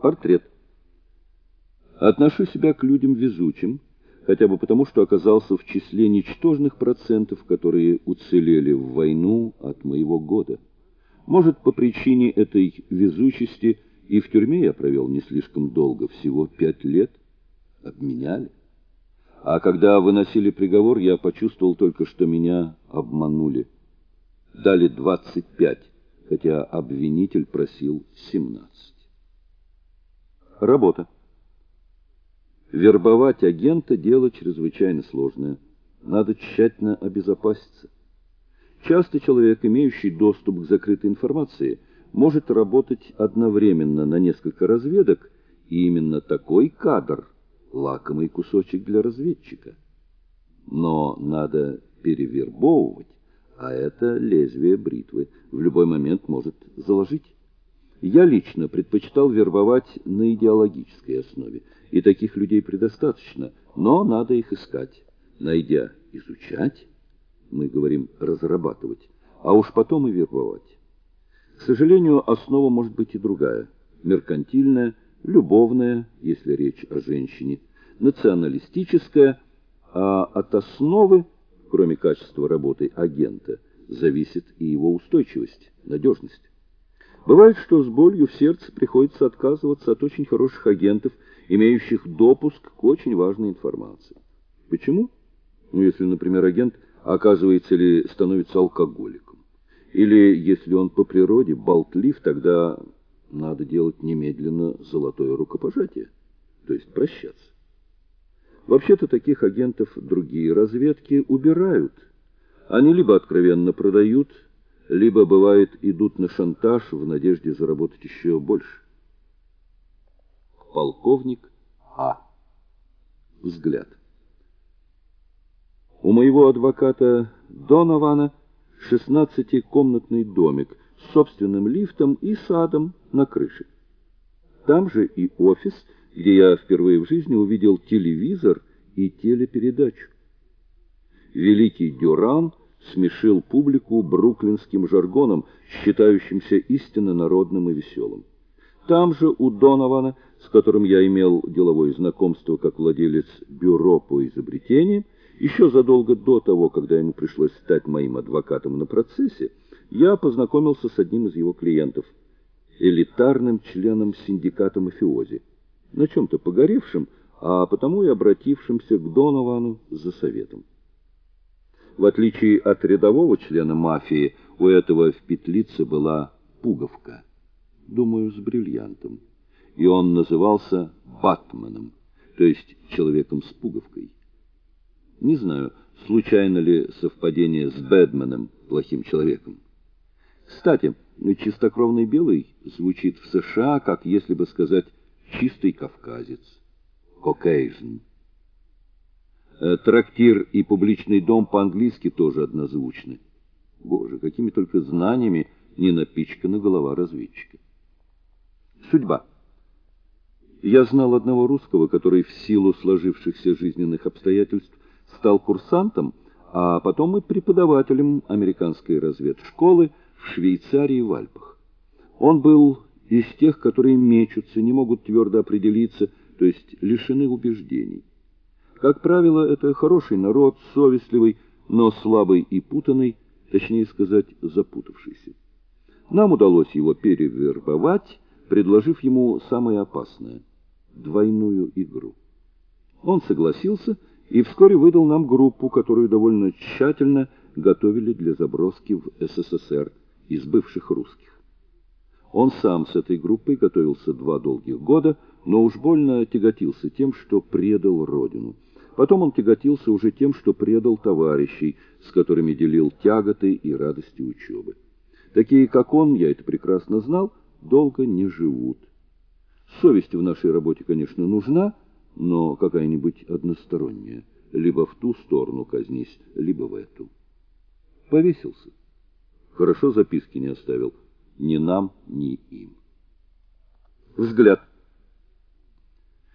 Портрет. Отношу себя к людям везучим, хотя бы потому, что оказался в числе ничтожных процентов, которые уцелели в войну от моего года. Может, по причине этой везучести и в тюрьме я провел не слишком долго, всего пять лет. Обменяли. А когда выносили приговор, я почувствовал только, что меня обманули. Дали 25, хотя обвинитель просил 17. Работа. Вербовать агента дело чрезвычайно сложное. Надо тщательно обезопаситься. Часто человек, имеющий доступ к закрытой информации, может работать одновременно на несколько разведок, и именно такой кадр лакомый кусочек для разведчика. Но надо перевербовывать, а это лезвие бритвы в любой момент может заложить. Я лично предпочитал вербовать на идеологической основе, и таких людей предостаточно, но надо их искать. Найдя, изучать, мы говорим разрабатывать, а уж потом и вербовать. К сожалению, основа может быть и другая: меркантильная, любовная, если речь о женщине, националистическая, а от основы, кроме качества работы агента, зависит и его устойчивость, надежность. Бывает, что с болью в сердце приходится отказываться от очень хороших агентов, имеющих допуск к очень важной информации. Почему? Ну, если, например, агент оказывается или становится алкоголиком, или если он по природе болтлив, тогда надо делать немедленно золотое рукопожатие, то есть прощаться. Вообще-то таких агентов другие разведки убирают. Они либо откровенно продают, либо, бывает, идут на шантаж в надежде заработать еще больше. Полковник А. Взгляд. У моего адвоката Донована шестнадцатикомнатный домик с собственным лифтом и садом на крыше. Там же и офис, где я впервые в жизни увидел телевизор и телепередачу. Великий Дюран смешил публику бруклинским жаргоном, считающимся истинно народным и веселым. Там же у Донована, с которым я имел деловое знакомство как владелец бюро по изобретениям, еще задолго до того, когда ему пришлось стать моим адвокатом на процессе, я познакомился с одним из его клиентов, элитарным членом синдиката мафиози, на чем то погоревшим, а потому и обратившимся к Доновану за советом. В отличие от рядового члена мафии, у этого в петлице была пуговка, думаю, с бриллиантом, и он назывался Батманом, то есть человеком с пуговкой. Не знаю, случайно ли совпадение с Бэдменом, плохим человеком. Кстати, чистокровный белый звучит в США, как если бы сказать чистый кавказец. Caucasian. Э, трактир и публичный дом по-английски тоже однозвучны. Боже, какими только знаниями не напичкана голова разведчика. Судьба. Я знал одного русского, который в силу сложившихся жизненных обстоятельств стал курсантом, а потом и преподавателем американской разведшколы в Швейцарии в Альпах. Он был из тех, которые мечутся, не могут твердо определиться, то есть лишены убеждений. Как правило, это хороший народ, совестливый, но слабый и путанный, точнее сказать, запутавшийся. Нам удалось его перевербовать, предложив ему самое опасное двойную игру. Он согласился и вскоре выдал нам группу, которую довольно тщательно готовили для заброски в СССР из бывших русских. Он сам с этой группой готовился два долгих года, но уж больно тяготился тем, что предал родину. Потом он тяготился уже тем, что предал товарищей, с которыми делил тяготы и радости учебы. Такие, как он, я это прекрасно знал, долго не живут. Совесть в нашей работе, конечно, нужна, но какая-нибудь односторонняя. Либо в ту сторону казнись, либо в эту. Повесился. Хорошо записки не оставил. Ни нам, ни им. Взгляд.